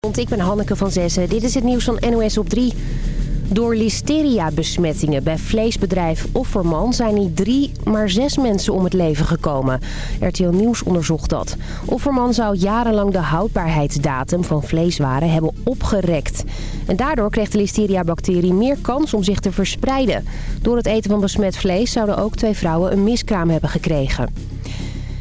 Ik ben Hanneke van Zessen. Dit is het nieuws van NOS op 3. Door listeria-besmettingen bij vleesbedrijf Offerman zijn niet drie, maar zes mensen om het leven gekomen. RTL Nieuws onderzocht dat. Offerman zou jarenlang de houdbaarheidsdatum van vleeswaren hebben opgerekt. En daardoor kreeg de listeria-bacterie meer kans om zich te verspreiden. Door het eten van besmet vlees zouden ook twee vrouwen een miskraam hebben gekregen.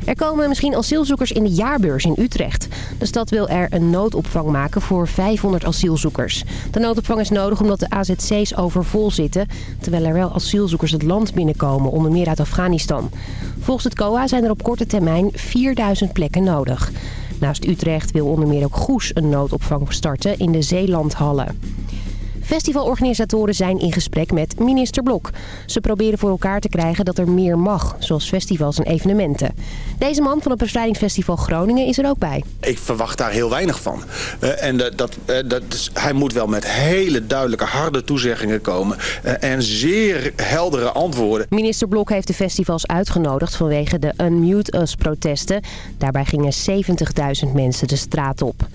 Er komen misschien asielzoekers in de jaarbeurs in Utrecht. De stad wil er een noodopvang maken voor 500 asielzoekers. De noodopvang is nodig omdat de AZC's overvol zitten... terwijl er wel asielzoekers het land binnenkomen, onder meer uit Afghanistan. Volgens het COA zijn er op korte termijn 4000 plekken nodig. Naast Utrecht wil onder meer ook Goes een noodopvang starten in de Zeelandhallen. Festivalorganisatoren zijn in gesprek met minister Blok. Ze proberen voor elkaar te krijgen dat er meer mag, zoals festivals en evenementen. Deze man van het Bevrijdingsfestival Groningen is er ook bij. Ik verwacht daar heel weinig van. Uh, en uh, dat, uh, dat, dus hij moet wel met hele duidelijke, harde toezeggingen komen. en zeer heldere antwoorden. Minister Blok heeft de festivals uitgenodigd vanwege de Unmute Us protesten. Daarbij gingen 70.000 mensen de straat op.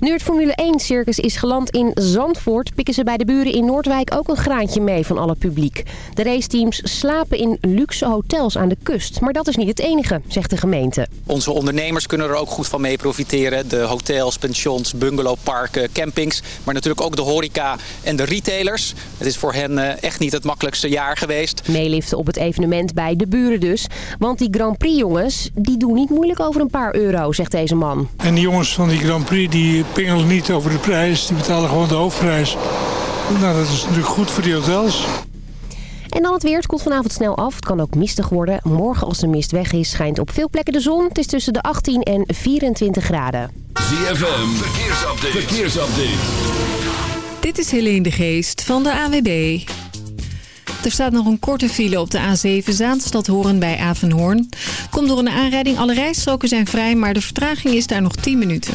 Nu het Formule 1-circus is geland in Zandvoort... pikken ze bij de buren in Noordwijk ook een graantje mee van alle publiek. De raceteams slapen in luxe hotels aan de kust. Maar dat is niet het enige, zegt de gemeente. Onze ondernemers kunnen er ook goed van mee profiteren. De hotels, pensions, bungalowparken, campings. Maar natuurlijk ook de horeca en de retailers. Het is voor hen echt niet het makkelijkste jaar geweest. Meeliften op het evenement bij de buren dus. Want die Grand Prix jongens, die doen niet moeilijk over een paar euro, zegt deze man. En die jongens van die Grand Prix... die pingelen niet over de prijs. Die betalen gewoon de hoofdprijs. Nou, dat is natuurlijk goed voor die hotels. En dan het weer. Het koelt vanavond snel af. Het kan ook mistig worden. Morgen als de mist weg is, schijnt op veel plekken de zon. Het is tussen de 18 en 24 graden. ZFM, verkeersupdate. verkeersupdate. Dit is Helene de Geest van de AWB. Er staat nog een korte file op de A7 Zaanstad Horen bij Avenhoorn. Komt door een aanrijding. Alle rijstroken zijn vrij, maar de vertraging is daar nog 10 minuten.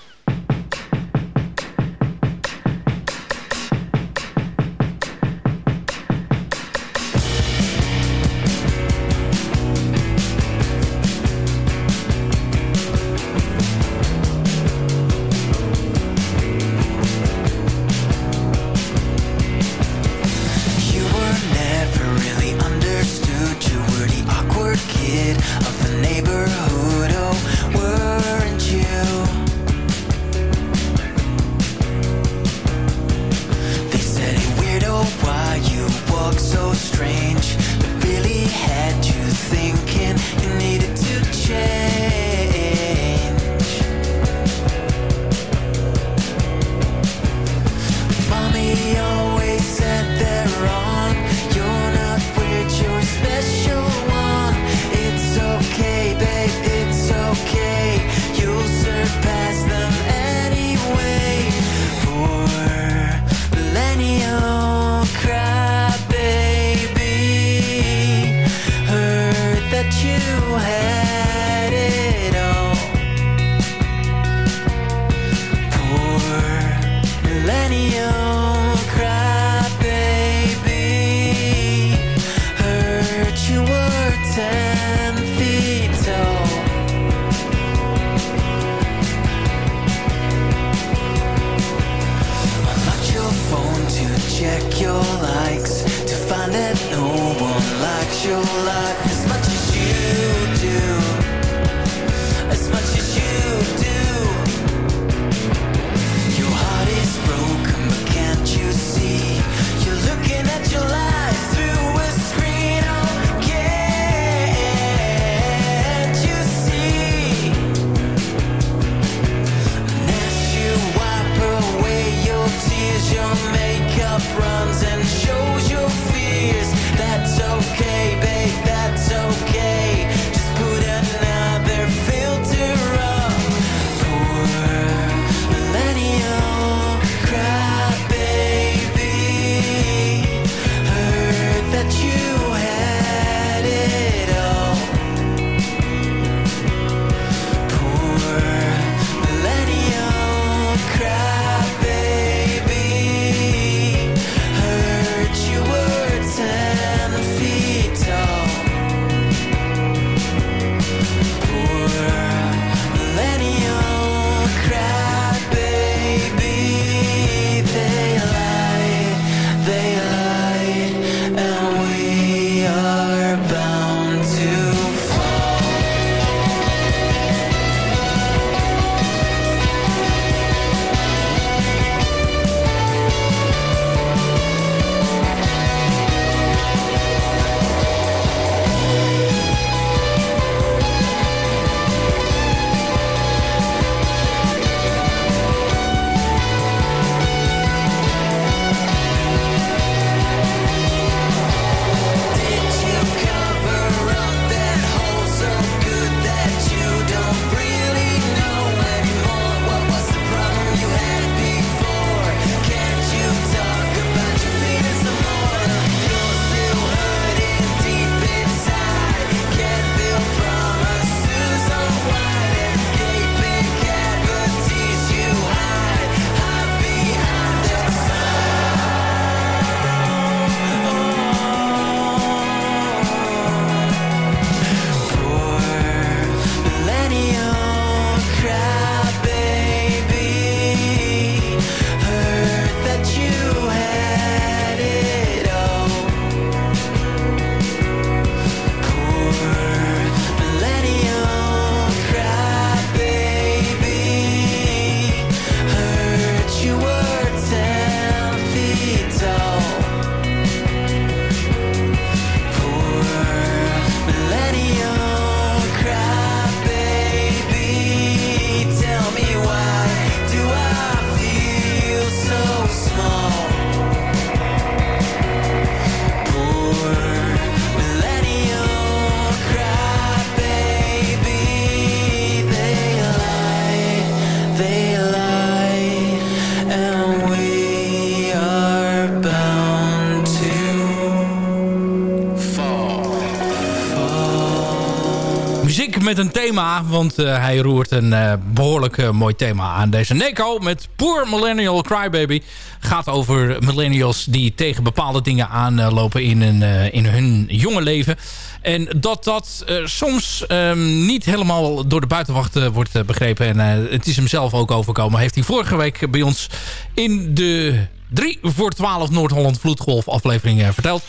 Want hij roert een behoorlijk mooi thema aan. Deze Neko met Poor Millennial Crybaby gaat over millennials die tegen bepaalde dingen aanlopen in, in hun jonge leven. En dat dat soms um, niet helemaal door de buitenwacht wordt begrepen. En het is hem zelf ook overkomen. Heeft hij vorige week bij ons in de 3 voor 12 Noord-Holland Vloedgolf aflevering verteld.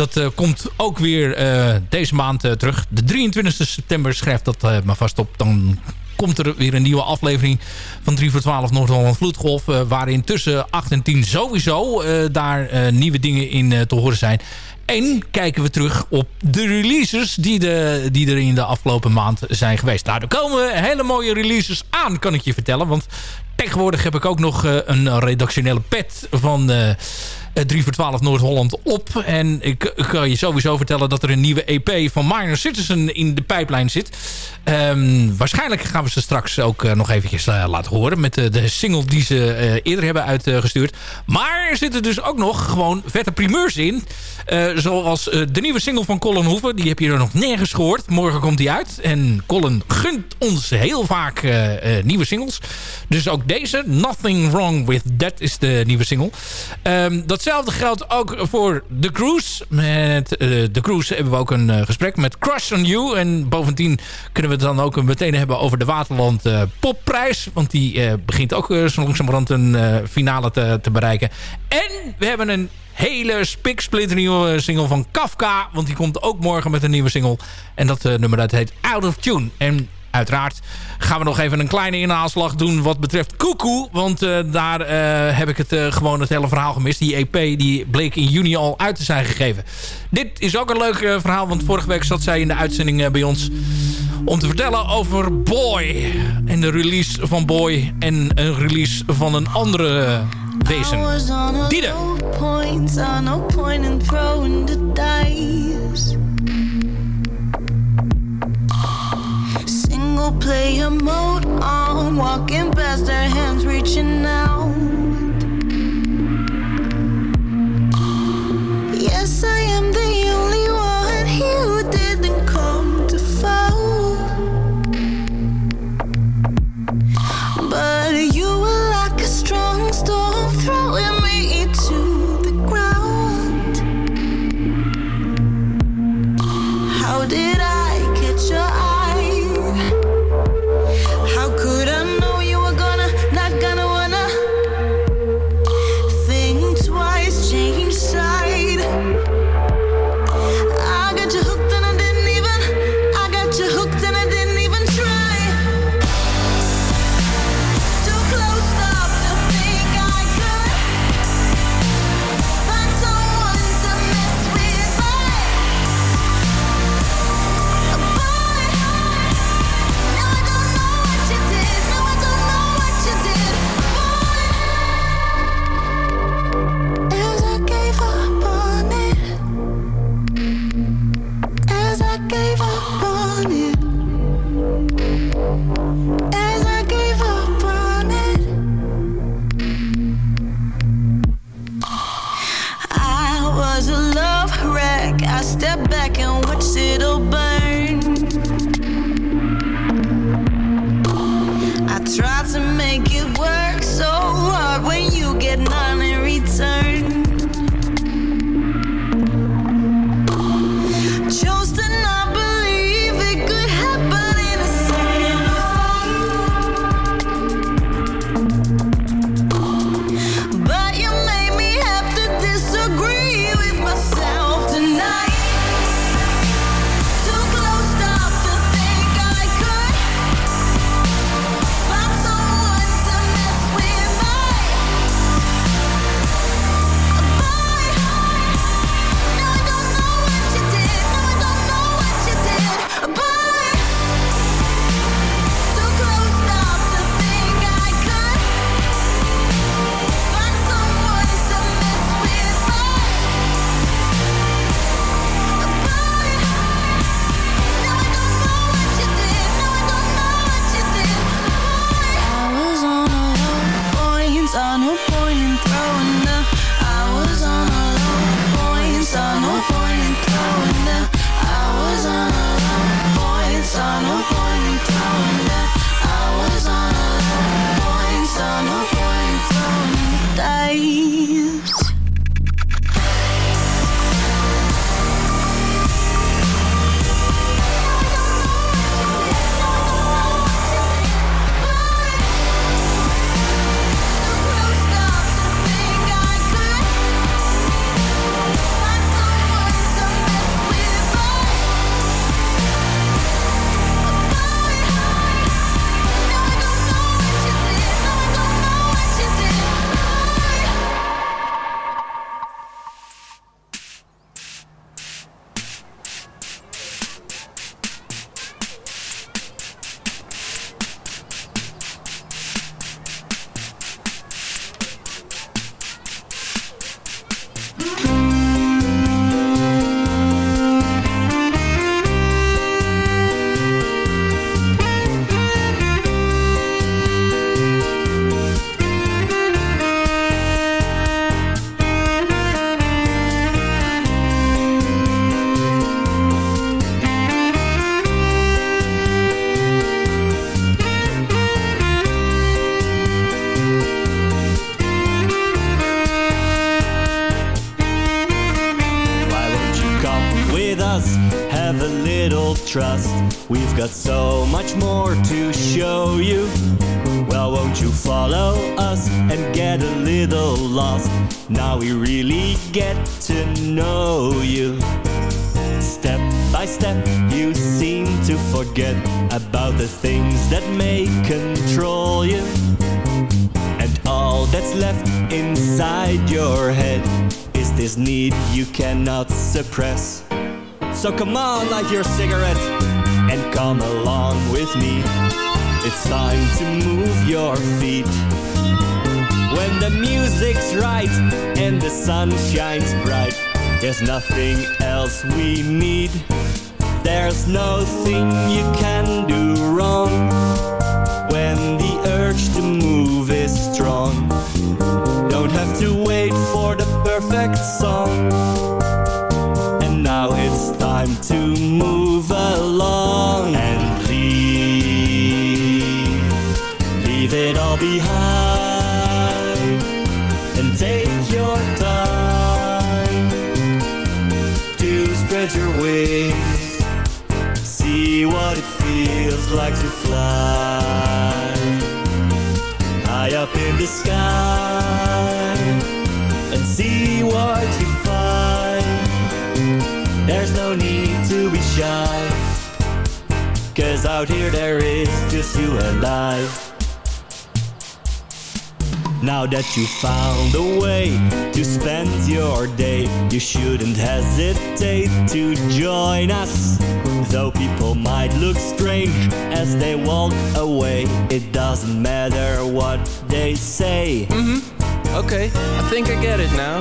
Dat uh, komt ook weer uh, deze maand uh, terug. De 23 september, schrijft dat maar vast op. Dan komt er weer een nieuwe aflevering van 3 voor 12 Noord-Holland Vloedgolf. waarin tussen 8 en 10 sowieso daar nieuwe dingen in te horen zijn. En kijken we terug op de releases die, de, die er in de afgelopen maand zijn geweest. Nou, er komen hele mooie releases aan, kan ik je vertellen. Want tegenwoordig heb ik ook nog een redactionele pet van... 3 eh, voor 12 Noord-Holland op. En ik, kan je sowieso vertellen dat er een nieuwe EP van Minor Citizen in de pijplijn zit. Um, waarschijnlijk gaan we ze straks ook uh, nog eventjes uh, laten horen. Met de single die ze eerder hebben uitgestuurd. Maar er zitten dus ook nog gewoon vette primeurs in. zoals de nieuwe single van Colin Hoeven. Die heb je er nog nergens gehoord. Morgen komt die uit. En Colin gunt ons heel vaak nieuwe singles. Dus ook deze. Nothing Wrong With That is de nieuwe single. Um, dat Hetzelfde geldt ook voor The Cruise. Met uh, The Cruise hebben we ook een uh, gesprek met Crush on You. En bovendien kunnen we het dan ook meteen hebben over de Waterland uh, Popprijs. Want die begint ook zo langzamerhand een finale te, te, bereiken. En we hebben een hele spiksplinternieuwe single van Kafka. Want die komt ook morgen met een nieuwe single. En dat nummer dat heet Out of Tune. En uiteraard gaan we nog even een kleine inhaalslag doen wat betreft Koekoe. Want uh, daar uh, heb ik het uh, gewoon het hele verhaal gemist. Die EP die bleek in juni al uit te zijn gegeven. Dit is ook een leuk verhaal, want vorige week zat zij in de uitzending bij ons... om te vertellen over Boy. En de release van Boy en een release van een andere wezen. Diede. Single player mode on. Walking past their hands, reaching out. Yes, I am the try to make it work so hard when you get none. Suppress. So come on, light your cigarette and come along with me. It's time to move your feet. When the music's right and the sun shines bright, there's nothing else we need. There's nothing you can do wrong when the urge to move is strong. Don't have to wait for the perfect song. Leave it all behind and take your time to spread your wings. See what it feels like to fly high up in the sky and see what you find. There's no need to be shy, cause out here there is just you and I. Now that you found a way to spend your day, you shouldn't hesitate to join us. Though people might look strange as they walk away, it doesn't matter what they say. Mm-hmm. Okay, I think I get it now.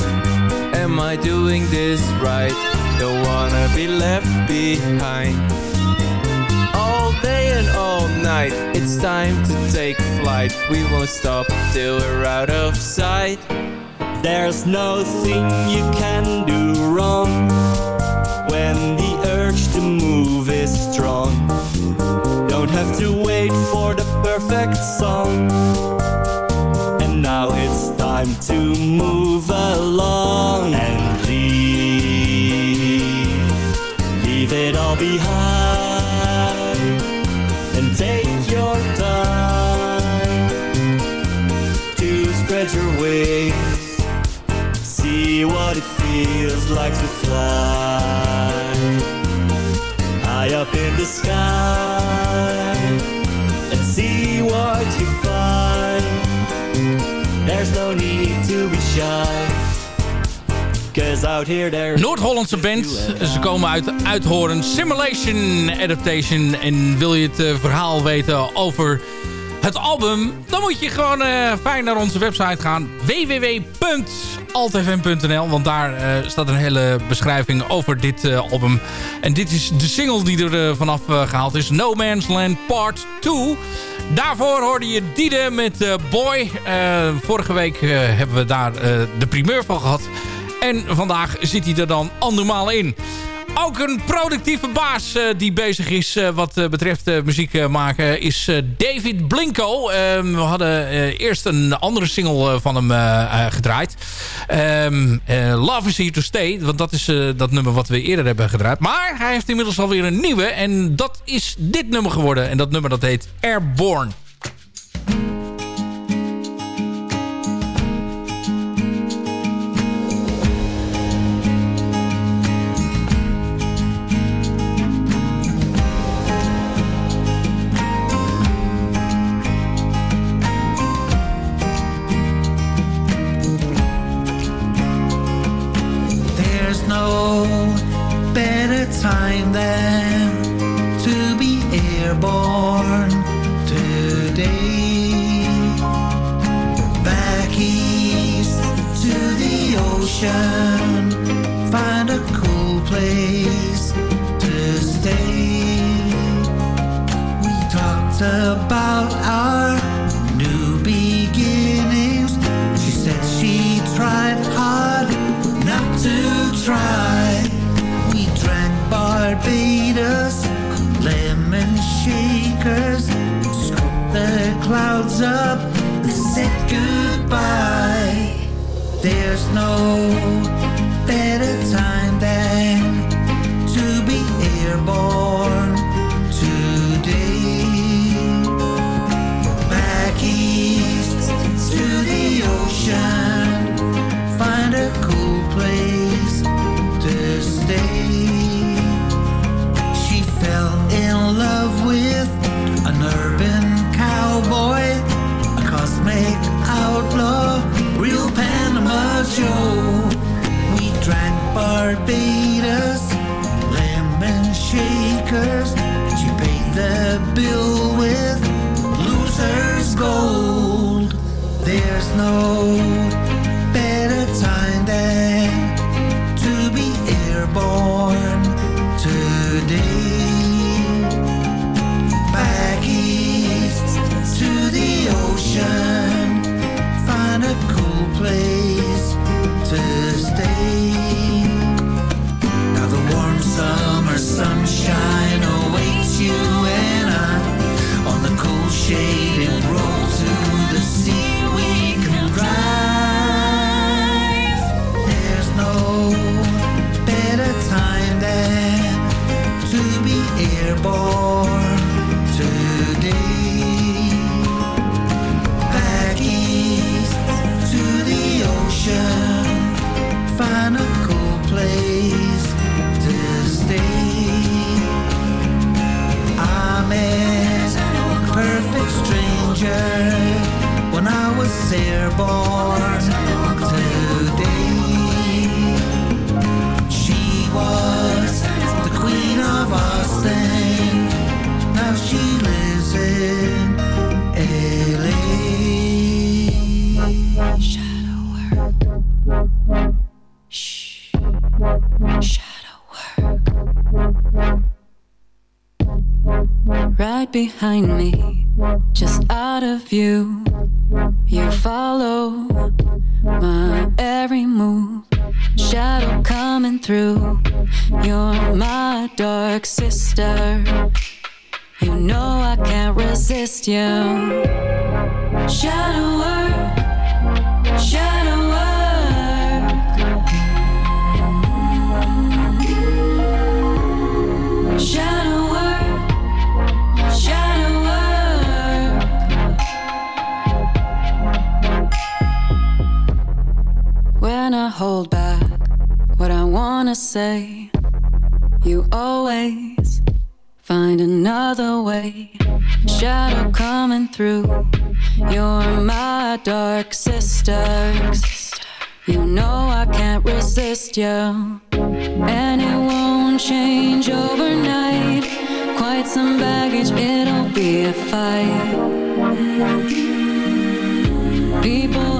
Am I doing this right? Don't wanna be left behind. Night, it's time to take flight. We won't stop till we're out of sight. There's nothing you can do wrong when the urge to move is strong. Don't have to wait for the perfect song. And now it's time to move along and leave. Leave it all behind spread your wings. See what it feels like to fly high up in the sky and see what you find. There's no need to be shy. Noord-Hollandse band. Ze komen uit Uithoren. Simulation Adaptation. En wil je het eh, verhaal weten over het album... dan moet je gewoon eh, fijn naar onze website gaan. www.altfm.nl Want daar eh, staat een hele beschrijving over dit eh, album. En dit is de single die er vanaf eh, gehaald is. No Man's Land Part 2. Daarvoor hoorde je Diede met Boy. Vorige week hebben we daar de primeur van gehad. En vandaag zit hij er dan andermaal in. Ook een productieve baas eh, die bezig is eh, wat eh, betreft muziek maken is David Blinko. Ehm, we hadden eerst een andere single van hem gedraaid. Ehm, eh, Love is Here to Stay. Want dat is dat nummer wat we eerder hebben gedraaid. Maar hij heeft inmiddels alweer een nieuwe. En dat is dit nummer geworden. En dat nummer dat heet Airborne. Up, and said goodbye. There's no better time today. She was the queen of Austin. Now she lives in LA. Shadow work. Shh. Shadow work. right behind me, just out of view. Follow my every move, shadow coming through. You're my dark sister. You know I can't resist you. Shadow say, you always find another way. Shadow coming through. You're my dark sister. You know I can't resist you. And it won't change overnight. Quite some baggage, it'll be a fight. People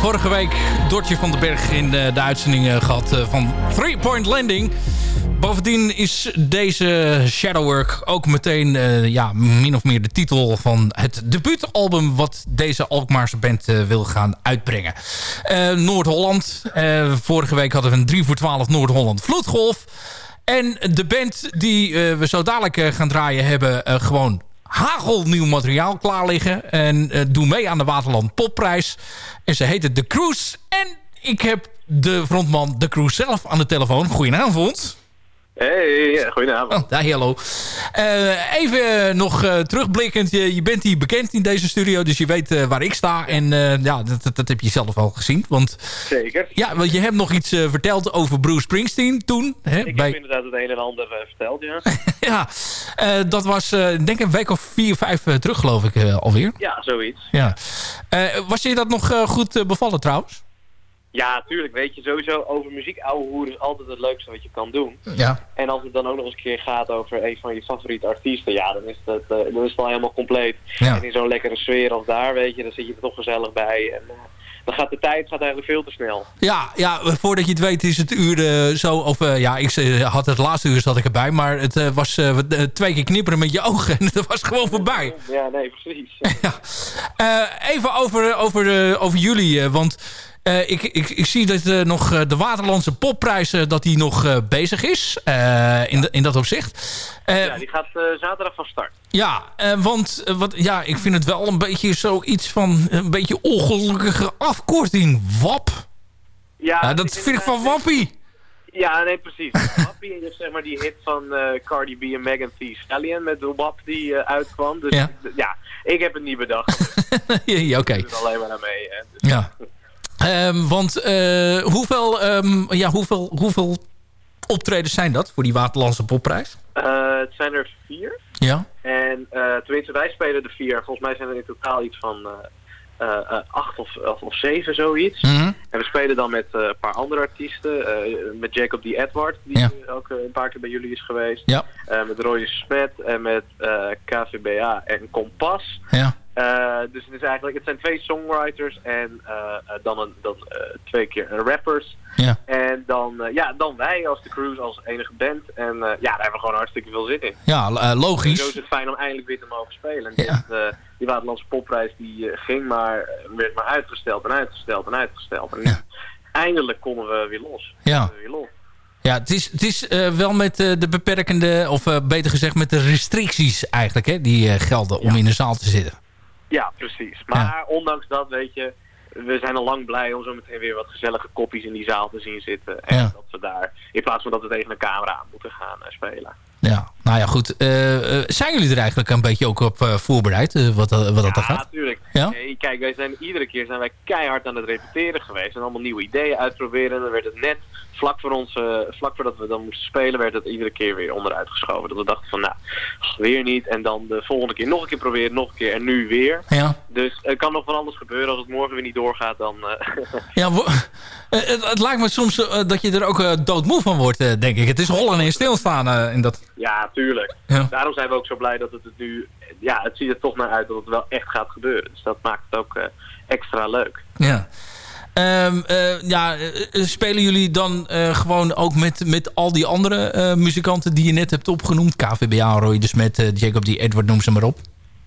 Vorige week Dortje van den Berg in de, de uitzending eh, gehad eh, van Three Point Landing. Bovendien is deze Shadowwork ook meteen eh, ja, min of meer de titel van het debuutalbum... wat deze Alkmaarse band eh, wil gaan uitbrengen. Eh, Noord-Holland. Eh, vorige week hadden we een 3 voor 12 Noord-Holland Vloedgolf. En de band die eh, we zo dadelijk eh, gaan draaien hebben eh, gewoon hagelnieuw materiaal klaar liggen. En eh, doen mee aan de Waterland Popprijs. En ze heette The Cruise. En ik heb de frontman The Cruise zelf aan de telefoon. Goedenavond. Hey, goedenavond. Oh, daar, hallo. Eh, even nog eh, terugblikkend. Je, je bent hier bekend in deze studio, dus je weet eh, waar ik sta. En ja, dat, dat, dat heb je zelf al gezien. Want, Zeker. ja, want je hebt nog iets verteld over Bruce Springsteen toen. Hè, Ik bij, heb inderdaad het een en ander verteld, ja. ja, dat was denk ik een week of vier, vijf terug geloof ik alweer. ja, zoiets. Ja. Was je dat nog goed bevallen trouwens? Ja, tuurlijk. Weet je, sowieso over muziek ouwe hoeren is altijd het leukste wat je kan doen. Ja. En als het dan ook nog eens een keer gaat over een van je favoriete artiesten, ja, dan is het, eh, dan is het al helemaal compleet. Ja. En in zo'n lekkere sfeer als daar, weet je, dan zit je er toch gezellig bij. En eh, dan gaat de tijd gaat eigenlijk veel te snel. Ja, ja, voordat je het weet is het uur eh, zo... Of ja, ik had het laatste uur zat ik erbij. Maar het was twee keer knipperen met je ogen. En het was gewoon voorbij. Ja, nee, precies. Even over, over, over jullie. want eh, ik, ik, ik zie dat eh, nog eh, de Waterlandse Popprijs... dat die nog bezig is. in, de- in dat opzicht. Ja, die gaat zaterdag van start. ja, want wat, ja, ik vind het wel een beetje zoiets van... een beetje ongelukkige afkorting. WAP. Ja, dat is vind ik van Wappie. Ja, nee, precies. Wappie is zeg maar die hit van Cardi B en Megan Thee Stallion met de WAP die uitkwam. Dus Ja. ja. ik heb het niet bedacht. ja, oké. Ik doe er alleen maar aan mee. Hè. Dus- Ja. Ehm, want eh, hoeveel, ehm, ja, hoeveel, hoeveel optredens zijn dat voor die Waterlandse Popprijs? Eh, het zijn er vier. Ja. En eh, tenminste, wij spelen er vier. Volgens mij zijn er in totaal iets van acht of, of, of zeven, zoiets. Mhm. En we spelen dan met een paar andere artiesten. met Jacob D. Edward, die Ja. ook een paar keer bij jullie is geweest. Ja. Met Roy Smet en met KVBA en Kompas. Ja. Eh, dus het is eigenlijk, het zijn twee songwriters en eh, eh, dan, een, dan twee keer een rappers. Ja. En dan, ja, dan wij als de Cruise als enige band. En ja, daar hebben we gewoon hartstikke veel zin in. Ja, eh, En Zo logisch. is het fijn om eindelijk weer te mogen spelen. En Ja. dit, die Waterlandse popprijs die ging maar, werd maar uitgesteld en uitgesteld en uitgesteld. En eindelijk konden we weer los. Ja. We weer los. Ja, het is, het is wel met de beperkende, of beter gezegd met de restricties eigenlijk, hè, die gelden om in de zaal te zitten. Ja, precies. Maar ondanks dat, weet je, we zijn al lang blij om zo meteen weer wat gezellige koppies in die zaal te zien zitten. En Ja. dat we daar, in plaats van dat we tegen een camera aan moeten gaan eh, spelen. Ja, nou ja, goed. Eh, eh, zijn jullie er eigenlijk een beetje ook op voorbereid, wat, dat- wat dat er Ja, gaat? natuurlijk. Ja? Nee, kijk, wij zijn iedere keer zijn wij keihard aan het repeteren geweest. En allemaal nieuwe ideeën uitproberen. En dan werd het net vlak voor ons, vlak voordat we dan moesten spelen, werd het iedere keer weer onderuit geschoven. Dat we dachten van, nou, weer niet. En dan de volgende keer nog een keer proberen, nog een keer en nu weer. Ja. Dus er kan nog van alles gebeuren. Als het morgen weer niet doorgaat, dan... eh, Ja, eh, het, het lijkt me soms eh, dat je er ook doodmoe van wordt, denk ik. Het is hollen en stilstaan in dat... Ja, tuurlijk. Ja. Daarom zijn we ook zo blij dat het het nu... Ja, het ziet er toch naar uit dat het wel echt gaat gebeuren. Dus dat maakt het ook extra leuk. Ja. Ehm, eh, ja, eh, eh, spelen jullie dan gewoon ook met, met al die andere muzikanten die je net hebt opgenoemd? KVBA, Roy de Smet, eh, Jacob die Edward, noem ze maar op.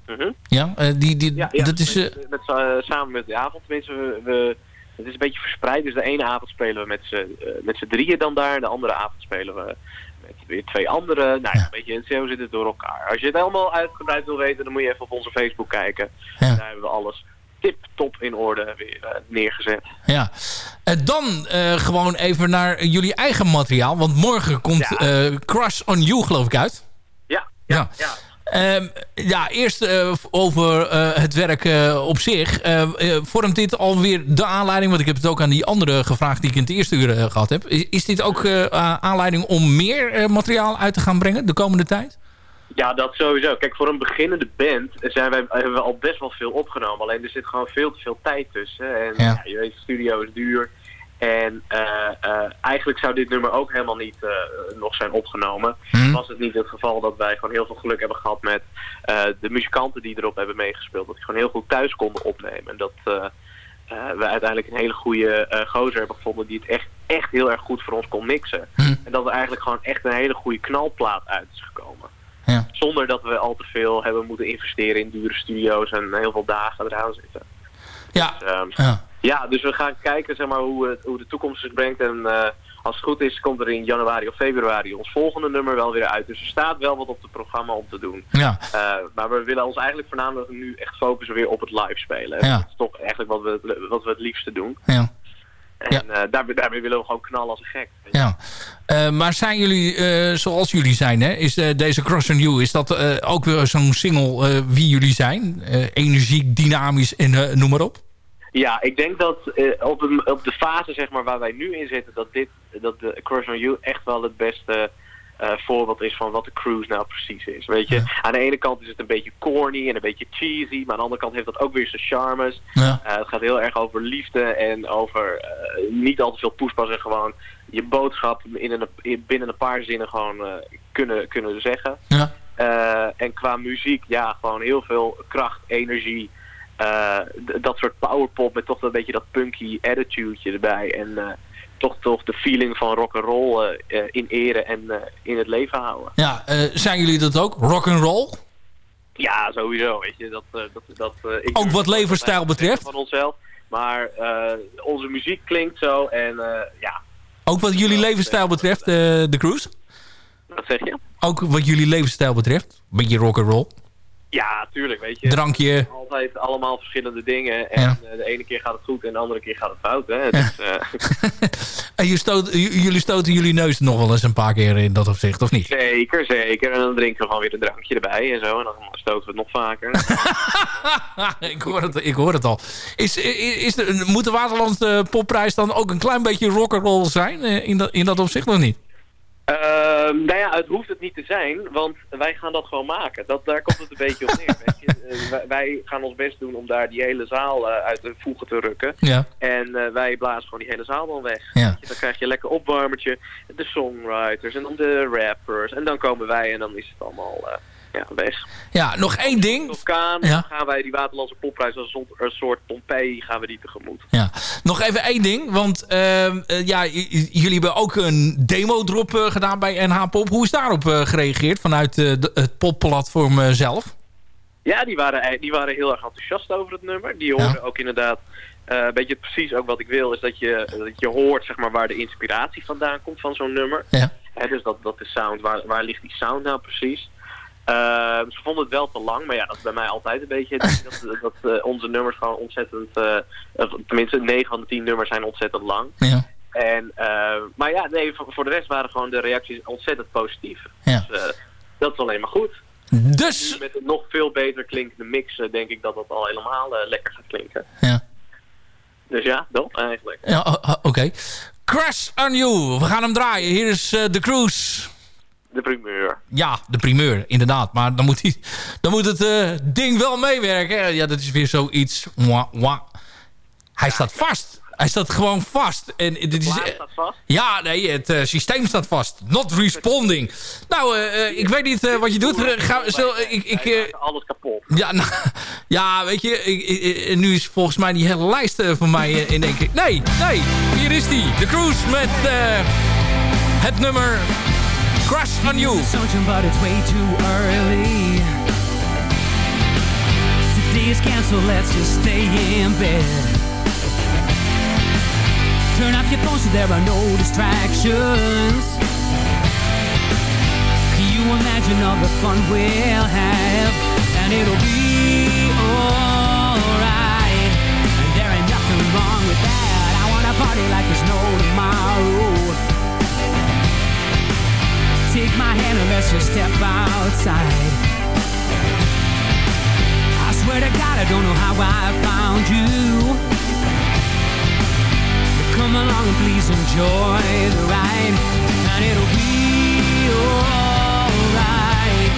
Mhm. Ja, die, die, Ja, ja dat is... met, met, samen met de avond. Tenminste, we, we, het is een beetje verspreid. Dus de ene avond spelen we met z'n met z'n drieën dan daar. De andere avond spelen we met weer twee anderen. Nou, ja. een beetje zo zit het door elkaar. Als je het helemaal uitgebreid wil weten, dan moet je even op onze Facebook kijken. Daar hebben we alles tip-top in orde weer eh, neergezet. Ja. Eh, dan eh, gewoon even naar jullie eigen materiaal. Want morgen komt eh, Crush on You, geloof ik, uit. Ja, ja. Ehm, ja, eerst eh, over eh, het werk op zich. Eh, eh, vormt dit alweer de aanleiding? Want ik heb het ook aan die andere gevraagd die ik in het eerste uur eh, gehad heb. Is, is dit ook eh, aanleiding om meer eh, materiaal uit te gaan brengen de komende tijd? Ja, dat sowieso. Kijk, voor een beginnende band zijn wij, hebben we al best wel veel opgenomen. Alleen er zit gewoon veel te veel tijd tussen. En Ja. ja. je weet, de studio is duur. En eh, eh, eigenlijk zou dit nummer ook helemaal niet eh, nog zijn opgenomen. Hm. Was het niet het geval dat wij gewoon heel veel geluk hebben gehad met de muzikanten die erop hebben meegespeeld. Dat die gewoon heel goed thuis konden opnemen. En dat we uiteindelijk een hele goede gozer hebben gevonden die het echt, echt heel erg goed voor ons kon mixen. En dat er eigenlijk gewoon echt een hele goede knalplaat uit is gekomen. Ja. Zonder dat we al te veel hebben moeten investeren in dure studio's en heel veel dagen eraan zitten. Ja. Dus, ehm, Ja. ja, dus we gaan kijken zeg maar, hoe, het, hoe de toekomst zich brengt. En eh, als het goed is, komt er in januari of februari ons volgende nummer wel weer uit. Dus er staat wel wat op het programma om te doen. Ja. Eh, maar we willen ons eigenlijk voornamelijk nu echt focussen weer op het live spelen. Ja. Dat is toch eigenlijk wat we, het- wat we het liefste doen. Ja. En eh, daar, daarmee willen we gewoon knallen als een gek. Ja. Eh, maar zijn jullie, eh, zoals jullie zijn, hè? is deze Cross on You, is dat ook weer zo'n single wie jullie zijn? Energiek, dynamisch en noem maar op. Ja, ik denk dat op, een, op de fase zeg maar, waar wij nu in zitten, dat, dit, dat de Crush on You echt wel het beste eh, voorbeeld is van wat de cruise nou precies is. Weet je, aan de ene kant is het een beetje corny en een beetje cheesy, maar aan de andere kant heeft dat ook weer zijn charmes. Ja. Eh, het gaat heel erg over liefde en over eh, niet al te veel poespas en gewoon je boodschap in een, in, binnen een paar zinnen gewoon kunnen, kunnen zeggen. Ja. En qua muziek, ja, gewoon heel veel kracht, energie. dat soort powerpop met toch een beetje dat punky attitudeje erbij. En toch, toch de feeling van rock and roll eh, eh, in ere en eh, in het leven houden. Ja, zijn jullie dat ook? Rock and roll? Ja, sowieso. Weet je, dat, dat, dat, ik Ook wat levensstijl betreft? Van onszelf. Maar onze muziek klinkt zo en ja, Ook wat jullie levensstijl betreft, de cruise? wat zeg je? Ook wat jullie levensstijl betreft? Beetje rock and roll. Ja, tuurlijk, weet je. Drankje. Altijd allemaal verschillende dingen. En Ja. eh, de ene keer gaat het goed en de andere keer gaat het fout. Hè? Dus, eh, En je stoot, j- jullie stoten jullie neus nog wel eens een paar keer in dat opzicht, of niet? zeker, zeker. En dan drinken we gewoon weer een drankje erbij en zo. En dan stoten we het nog vaker. ik, hoor het, ik hoor het al. Is, is, de, moet de Waterland eh, popprijs dan ook een klein beetje rock and roll zijn eh, in, dat, in dat opzicht of niet? Ehm, nou ja, het hoeft het niet te zijn, want wij gaan dat gewoon maken. Dat, daar komt het een beetje op neer. Weet je? Eh, wij, gaan ons best doen om daar die hele zaal eh, uit de voegen te rukken. Ja. En eh, wij blazen gewoon die hele zaal dan weg. Ja. Dan krijg je een lekker opwarmertje. De songwriters en dan de rappers. En dan komen wij en dan is het allemaal ja, weg. Ja, nog één ding. Ja. dan gaan wij die Waterlandse popprijs als een soort- Pompeii gaan we die tegemoet. Ja. Nog even één ding, want ehm, eh, ja, jullie hebben ook een demo-drop eh, gedaan bij NH Pop. Hoe is daarop eh, gereageerd vanuit de- het popplatform zelf? Ja, die waren, ei- die waren heel erg enthousiast over het nummer. Die hoorden ook inderdaad, eh een beetje precies ook wat ik wil, is dat je, dat je hoort zeg maar, waar de inspiratie vandaan komt van zo'n nummer. Ja. Dus dat, dat is sound, waar, waar ligt die sound nou precies? Eh, ze vonden het wel te lang, maar ja, dat is bij mij altijd een beetje dat, dat eh, onze nummers gewoon ontzettend, eh, tenminste 9 van de 10 nummers zijn ontzettend lang. Ja. En, eh, maar ja, nee, voor, voor de rest waren gewoon de reacties ontzettend positief. Ja. Dus dat is alleen maar goed. Dus... Met een nog veel beter klinkende mix denk ik dat dat al helemaal lekker gaat klinken. Ja. Dus ja, dat eigenlijk. Ja, oké. Crash on You. We gaan hem draaien. Hier is The Cruise. De primeur. Ja, de primeur, inderdaad. Maar dan moet, hij, dan moet het eh, ding wel meewerken. Ja, dat is weer zoiets. Mwah, mwah. Hij staat vast. Hij staat gewoon vast. En dit is, Plaat staat vast. ja, nee, het eh, systeem staat vast. Not responding. Nou, eh, eh, ik weet niet eh, wat je doet. Eh, Ga, zo, ik, ik, eh, Alles kapot. ja, nou, ja, weet je, ik, nu is volgens mij die hele lijst eh, van mij eh, in één keer... Nee, nee, hier is die. The Cruise met eh, het nummer Crush on You. Something, but it's way too early. Today is canceled, let's just stay in bed. Turn off your phone so there are no distractions. Can you imagine all the fun we'll have? And it'll be alright. And there ain't nothing wrong with that. I wanna party like there's no tomorrow. Take my hand and let's just step outside. I swear to God, I don't know how I found you. But come along and please enjoy the ride, and it'll be alright.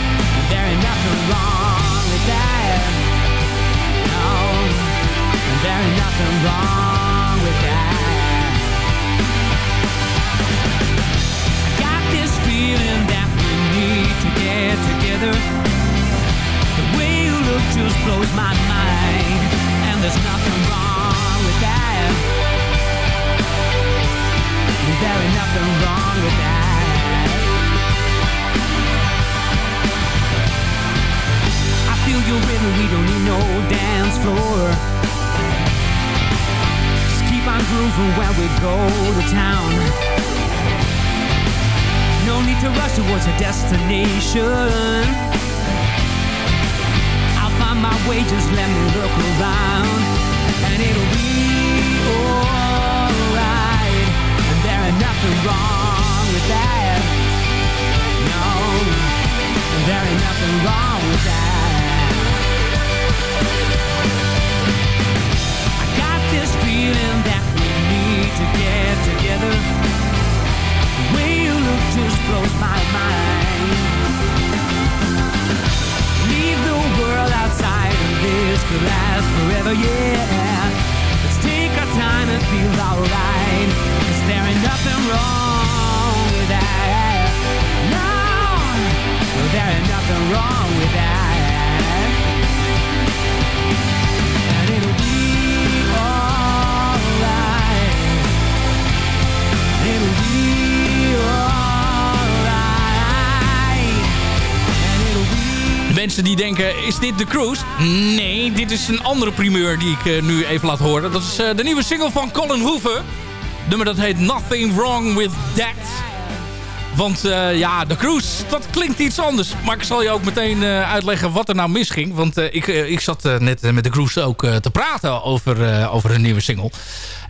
There ain't nothing wrong with that. No, there ain't nothing wrong with that. To get together. The way you look just blows my mind, and there's nothing wrong with that. There ain't nothing wrong with that. I feel your rhythm, we don't need no dance floor. Just keep on grooving while we go to town. No need to rush towards a destination. I'll find my way, just let me look around. And it'll be alright. And there ain't nothing wrong with that. No, there ain't nothing wrong with that. I got this feeling that we need to get together way you look just blows my mind. Leave the world outside and this could last forever, yeah. Let's take our time and feel alright. Cause there ain't nothing wrong with that. No, there ain't nothing wrong with that. mensen die denken, is dit de cruise? Nee, dit is een andere primeur die ik eh, nu even laat horen. Dat is eh, de nieuwe single van Colin Hoeven. Nummer dat heet Nothing Wrong With That. Want eh, ja, de cruise, dat klinkt iets anders. Maar ik zal je ook meteen uitleggen wat er nou misging. Want ik, ik zat net met de cruise ook te praten over, over een nieuwe single.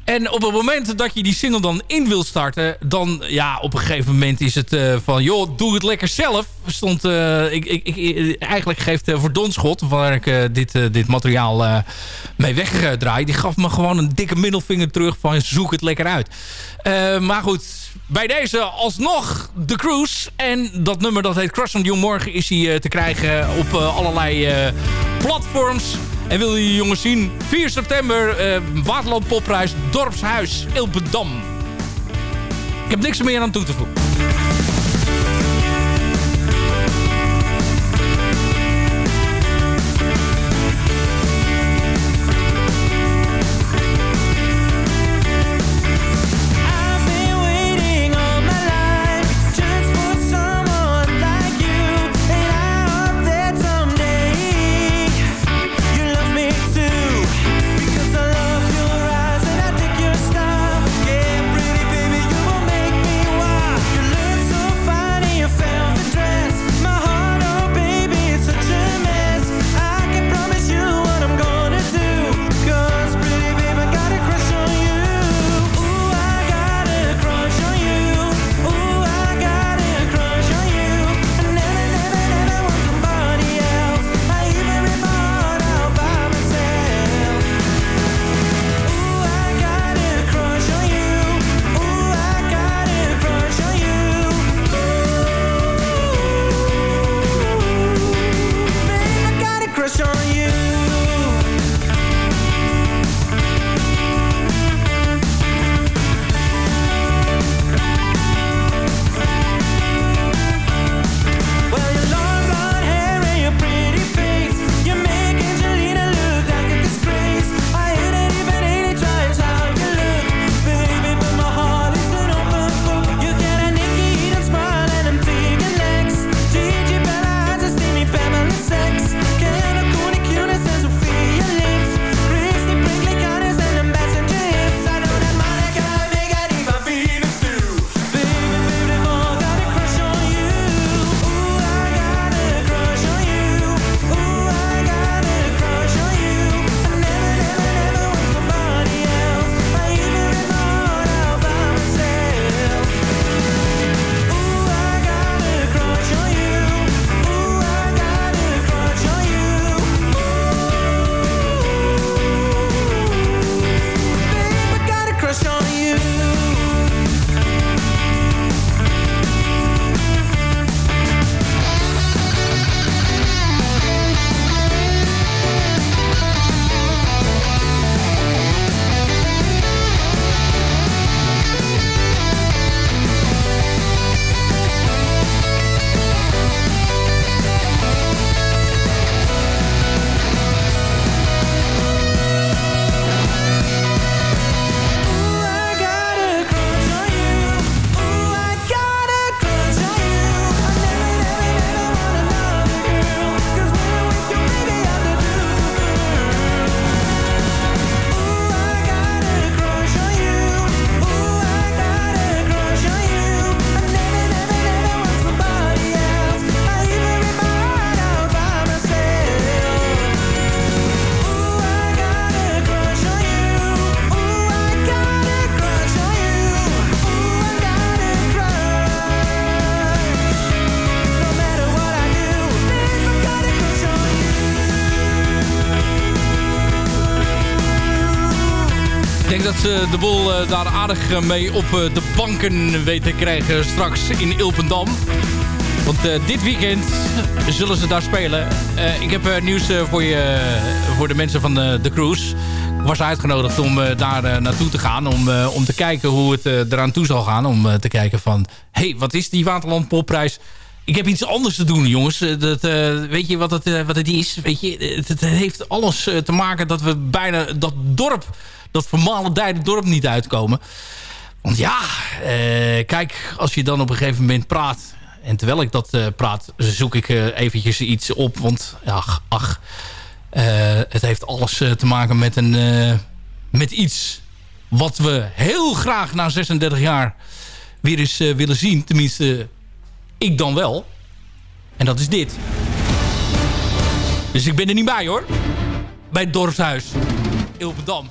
En op het moment dat je die single dan in wil starten... dan ja, op een gegeven moment is het eh, van... joh, doe het lekker zelf. Stond, eh, ik, ik, ik, eigenlijk geeft uh, voor Donschot... waar ik dit, dit materiaal mee wegdraai... die gaf me gewoon een dikke middelvinger terug van... zoek het lekker uit. maar goed, bij deze alsnog de cruise. En dat nummer dat heet Crush on You Morgen... is hier te krijgen op allerlei platforms... En wil je jongens zien? 4 september, eh, Waterland Popprijs, Dorpshuis, Ilpendam. Ik heb niks meer aan toe te voegen. denk dat ze de bol eh, daar aardig eh, mee op de banken weten te krijgen straks in Ilpendam. Want dit weekend zullen ze daar spelen. ik heb nieuws voor, je, voor de mensen van de, de cruise was uitgenodigd om daar naartoe te gaan. Om, om te kijken hoe het eraan toe zal gaan. Om te kijken van, hé, hey, wat is die Waterland Popprijs? Ik heb iets anders te doen, jongens. Dat, weet je wat het, wat het is? Weet je, het heeft alles te maken dat we bijna dat dorp dat vermalendijde dorp niet uitkomen. Want ja, eh, kijk, als je dan op een gegeven moment praat... en terwijl ik dat eh, praat, zoek ik eh, eventjes iets op. Want ach, ach het heeft alles te maken met, een, met iets... wat we heel graag na 36 jaar weer eens willen zien. Tenminste, ik dan wel. En dat is dit. Dus ik ben er niet bij hoor. Bij het dorpshuis. Ilpendam.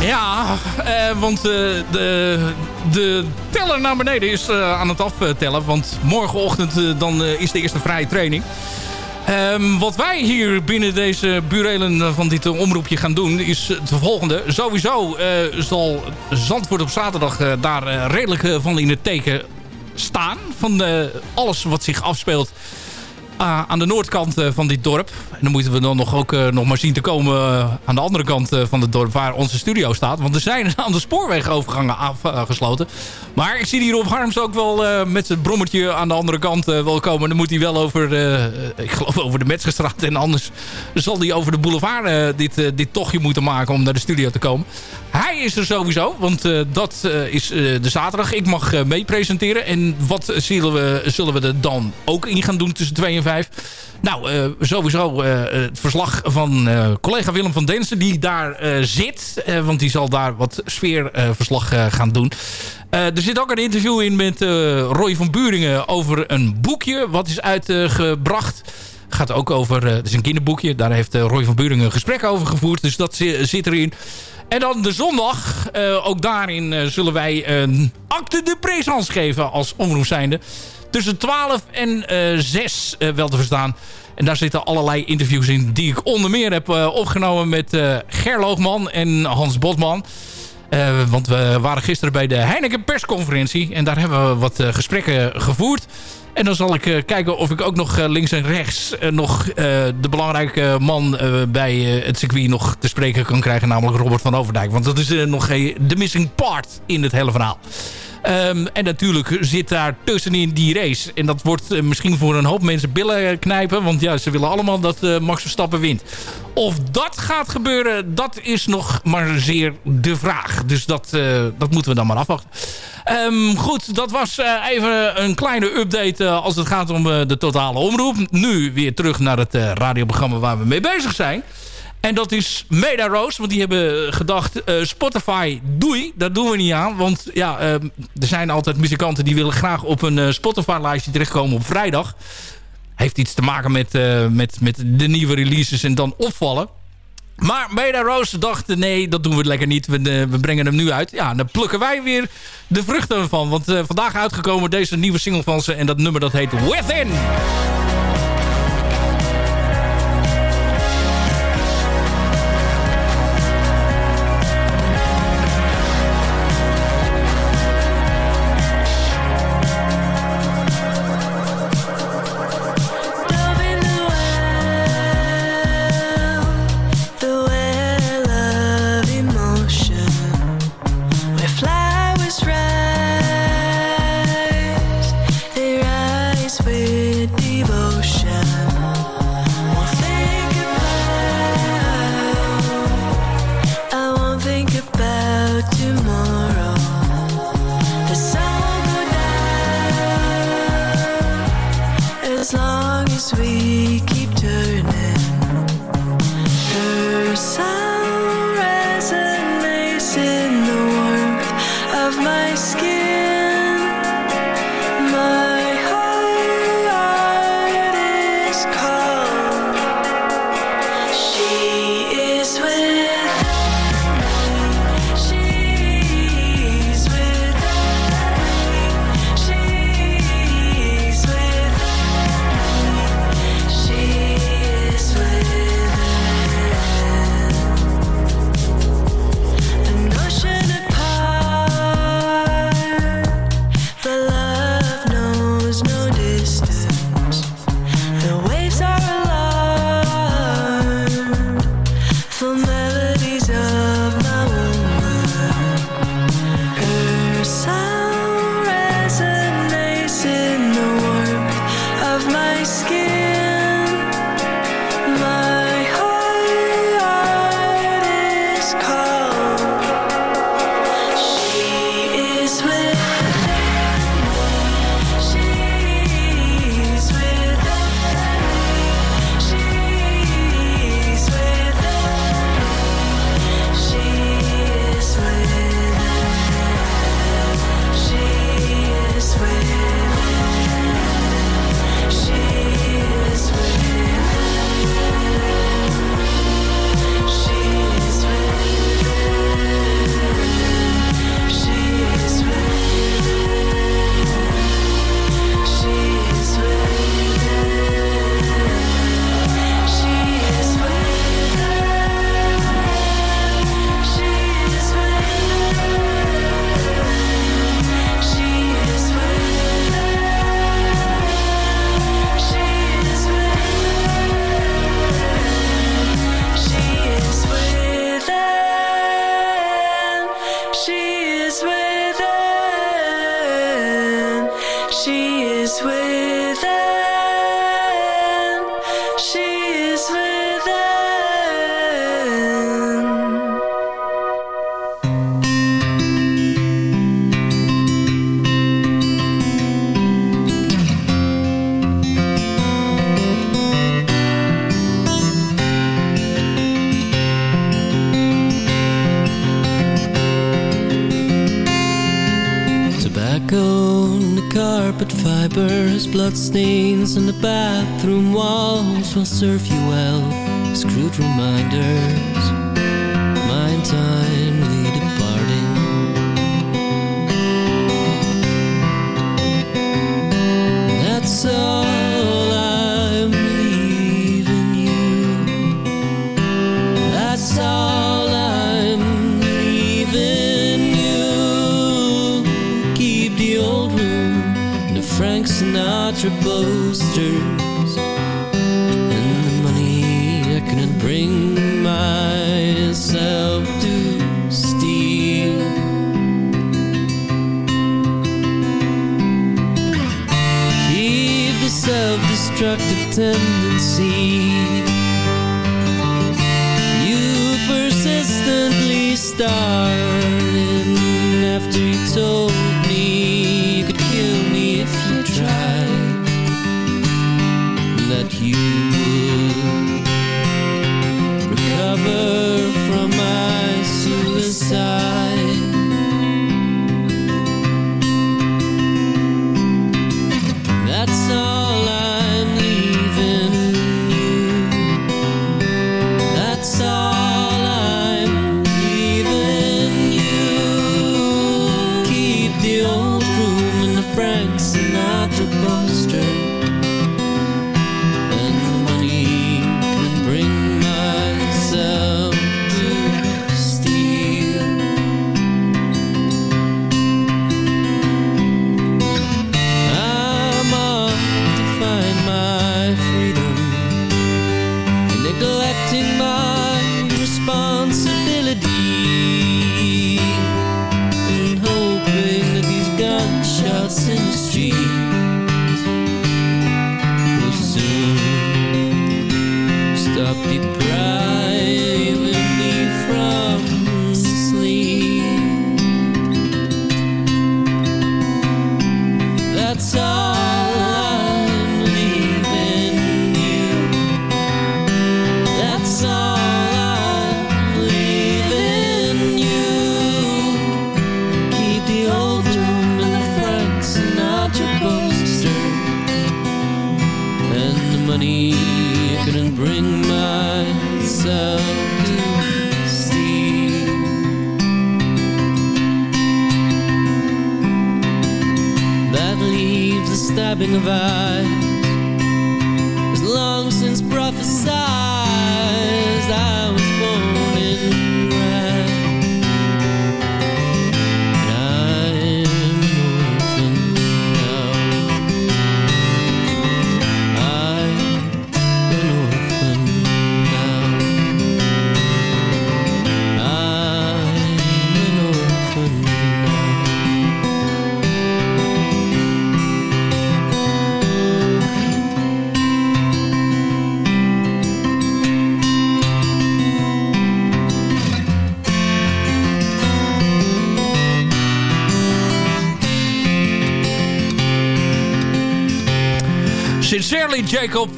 Ja, eh, want eh, de, de teller naar beneden is eh, aan het aftellen. Want morgenochtend eh, dan is de eerste vrije training. Ehm, wat wij hier binnen deze burelen van dit omroepje gaan doen is het volgende. Sowieso zal Zandvoort op zaterdag daar redelijk van in het teken staan. Van alles wat zich afspeelt aan de noordkant eh, van dit dorp. En dan moeten we dan nog ook eh, nog maar zien te komen eh, aan de andere kant van het dorp waar onze studio staat. Want er zijn aan de spoorwegovergangen afgesloten. Maar ik zie hier op Harms ook wel met het brommertje aan de andere kant wel komen. Dan moet hij wel over, ik geloof over de Metzgerstraat. En anders zal hij over de boulevard dit, dit tochtje moeten maken om naar de studio te komen. Hij is er sowieso, want dat is de zaterdag. Ik mag mee presenteren. En wat zullen we, zullen we er dan ook in gaan doen tussen 2 en 5? Nou, eh, sowieso eh, het verslag van eh, collega Willem van Densen... die daar zit, want die zal daar wat sfeerverslag gaan doen. Er zit ook een interview in met Roy van Buringen... over een boekje wat is uitgebracht... Gaat ook over, het is een kinderboekje. Daar heeft Roy van Buringen een gesprek over gevoerd. Dus dat zi- zit erin. En dan de zondag, ook daarin zullen wij een acte de présence geven als omroep zijnde. Tussen 12 en eh 6 eh, wel te verstaan. En daar zitten allerlei interviews in die ik onder meer heb eh, opgenomen met eh Ger Loogman en Hans Botman. Eh, want we waren gisteren bij de Heineken persconferentie. En daar hebben we wat eh, gesprekken gevoerd. En dan zal ik eh, kijken of ik ook nog eh, links en rechts... eh, nog eh, de belangrijke man eh, bij eh, het circuit nog te spreken kan krijgen. Namelijk Robert van Overdijk. Want dat is eh, nog eh, de missing part in het hele verhaal. Ehm, en natuurlijk zit daar tussenin die race. En dat wordt eh, misschien voor een hoop mensen billen knijpen. Want ja, ze willen allemaal dat eh, Max Verstappen wint. Of dat gaat gebeuren, dat is nog maar zeer de vraag. Dus dat, eh, dat moeten we dan maar afwachten. Ehm, goed, dat was even een kleine update als het gaat om de totale omroep. Nu weer terug naar het radioprogramma waar we mee bezig zijn. En dat is Meda Rose, want die hebben gedacht... eh, Spotify, doei, dat doen we niet aan. Want ja, eh, er zijn altijd muzikanten die willen graag op een eh, Spotify-lijstje terechtkomen op vrijdag. Heeft iets te maken met, met, met de nieuwe releases en dan opvallen. Maar Meda Rose dacht, nee, dat doen we lekker niet. We, we brengen hem nu uit. Ja, dan plukken wij weer de vruchten van. Want vandaag uitgekomen deze nieuwe single van ze. En dat nummer dat heet Within. serve you.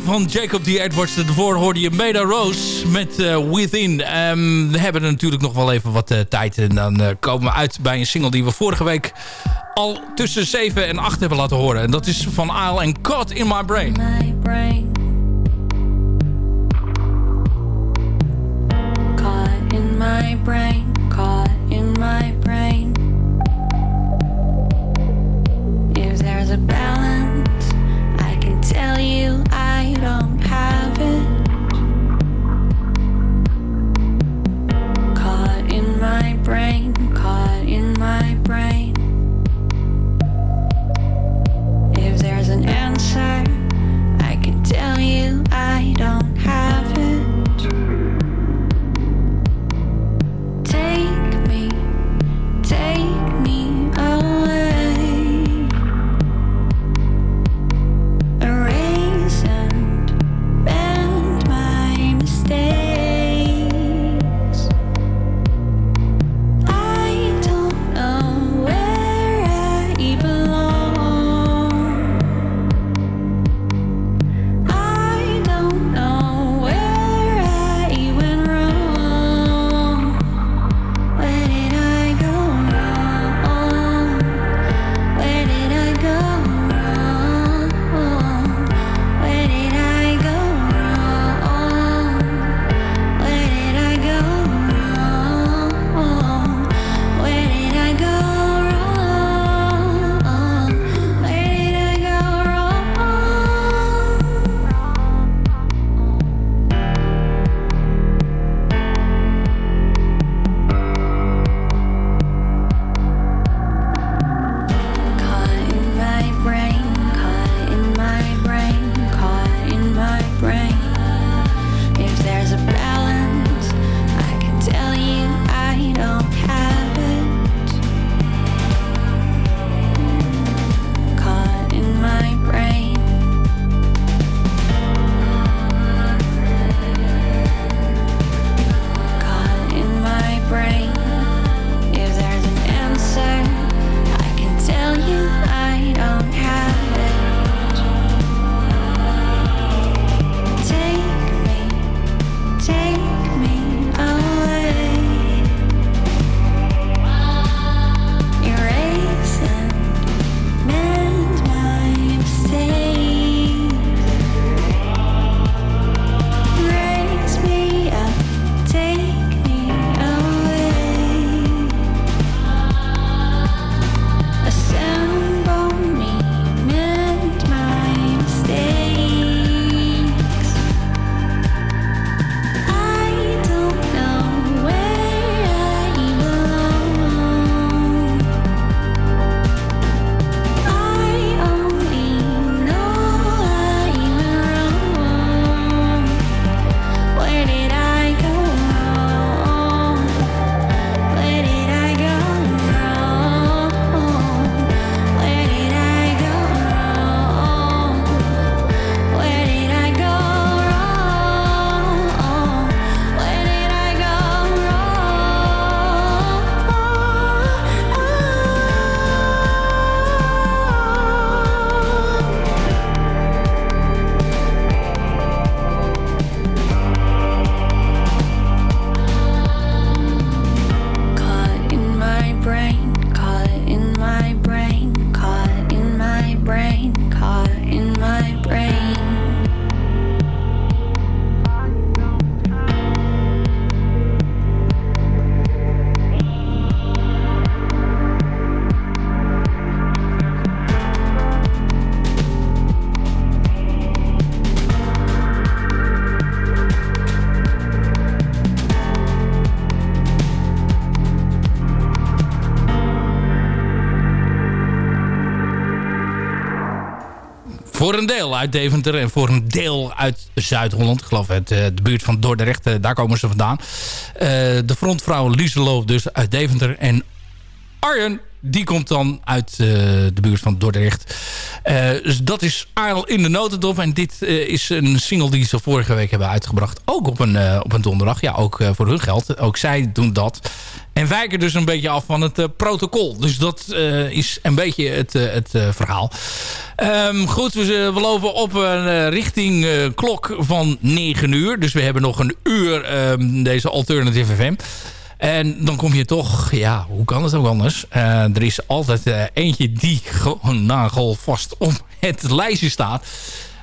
van Jacob D. Edwards. Daarvoor hoorde je Meda Rose met eh, Within. Ehm, we hebben natuurlijk nog wel even wat eh, tijd. En dan eh, komen we uit bij een single die we vorige week al tussen 7 en 8 hebben laten horen. En dat is van Isle en Caught in My Brain. My brain. Caught in my brain. Voor een deel uit Deventer en voor een deel uit Zuid-Holland. Ik geloof uit de buurt van Dordrecht, daar komen ze vandaan. de frontvrouw Lieseloof dus uit Deventer en Arjen die komt dan uit de buurt van Dordrecht. dus dat is Aal in de notendop. En dit is een single die ze vorige week hebben uitgebracht. Ook op een, op een donderdag. Ja, ook voor hun geld. Ook zij doen dat. En wijken dus een beetje af van het protocol. Dus dat is een beetje het, het verhaal. Um, goed, we, lopen op richting klok van 9 uur. Dus we hebben nog een uur um, deze Alternative FM. En dan kom je toch, ja, hoe kan het ook anders? Er is altijd eentje die gewoon nagelvast op het lijstje staat.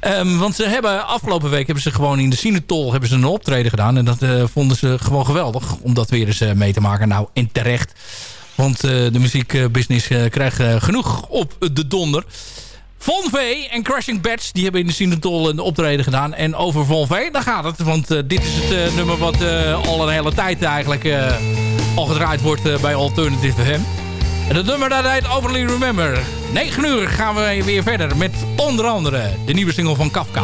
Um, want ze hebben afgelopen week hebben ze gewoon in de Sinetol hebben ze een optreden gedaan. En dat vonden ze gewoon geweldig om dat weer eens mee te maken. Nou, en terecht. Want de muziekbusiness krijgt genoeg op de donder. Von V en Crushing Bats, die hebben in de Sinatol een optreden gedaan. En over Von V, daar gaat het. Want dit is het nummer wat al een hele tijd eigenlijk al gedraaid wordt bij Alternative FM. En het nummer dat heet Overly Remember. 9 uur gaan we weer verder met onder andere de nieuwe single van Kafka.